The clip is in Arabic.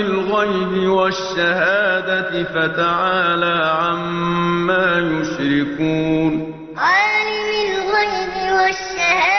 الغيب والشهادة فتعالى عما يشركون. عالم الغيب والشهادة